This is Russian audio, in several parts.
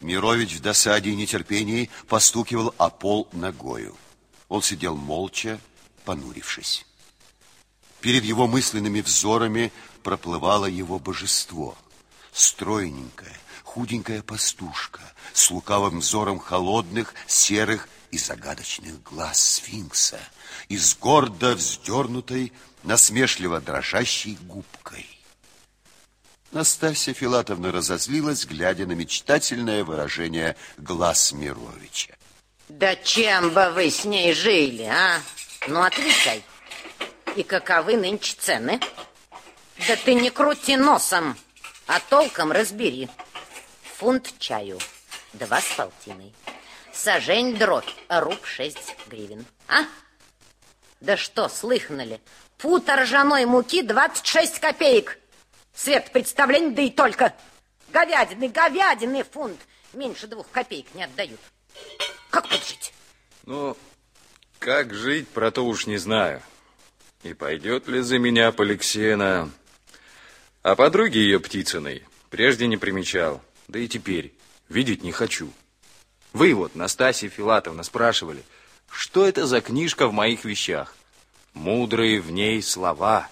Мирович в досаде и нетерпении постукивал о пол ногою. Он сидел молча, понурившись. Перед его мысленными взорами проплывало его божество. Стройненькая, худенькая пастушка с лукавым взором холодных, серых и загадочных глаз сфинкса и с гордо вздернутой, насмешливо дрожащей губкой. Настасья Филатовна разозлилась, глядя на мечтательное выражение глаз Мировича. Да чем бы вы с ней жили, а? Ну, отвечай. И каковы нынче цены? Да ты не крути носом, а толком разбери. Фунт чаю, два с полтиной. Сажень дробь, руб шесть гривен. А? Да что, слыхнули? Пуд ржаной муки двадцать шесть копеек. Свет представлений, да и только. Говядины, говядины фунт. Меньше двух копеек не отдают. Как тут жить? Ну, как жить, про то уж не знаю. И пойдет ли за меня Поликсена? А подруги ее Птицыной прежде не примечал. Да и теперь видеть не хочу. Вы вот, Настасья Филатовна, спрашивали, что это за книжка в моих вещах? Мудрые в ней слова.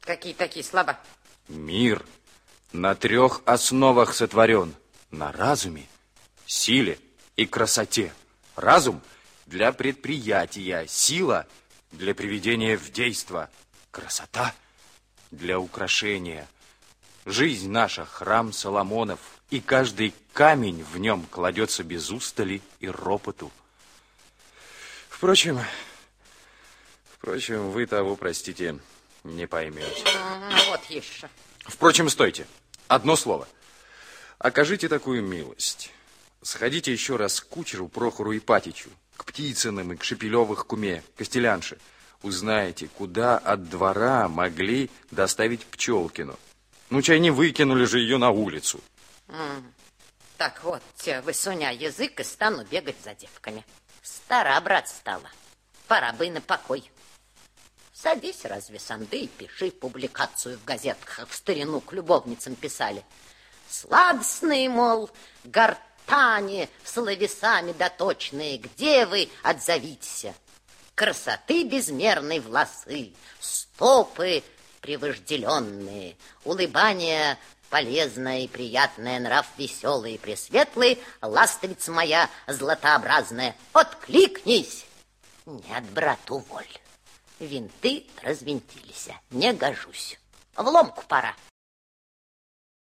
Какие такие слова? Мир на трех основах сотворен. На разуме, силе и красоте. Разум для предприятия, сила для приведения в действо, красота для украшения. Жизнь наша храм Соломонов, и каждый камень в нем кладется без устали и ропоту. Впрочем, впрочем, вы того, простите, не поймете. Вот еще. Впрочем, стойте. Одно слово. Окажите такую милость. Сходите еще раз к кучеру Прохору Ипатичу, к Птицыным и к Шепелевых куме, Костелянше. Узнаете, куда от двора могли доставить Пчелкину. Ну, чай не выкинули же ее на улицу. Так вот, высуня язык и стану бегать за девками. Стара, брат, стала. Пора бы и на покой. Садись, разве сам, да и пиши публикацию в газетках, как в старину к любовницам писали. Сладостные, мол, гортани словесами доточные, где вы, отзовитесь. Красоты безмерной власы, стопы превожделенные, улыбания полезное и приятное, нрав веселый и пресветлый, ластовица моя златообразная, откликнись! Нет, брат, уволь. Винты развинтились, не гожусь. В ломку пора.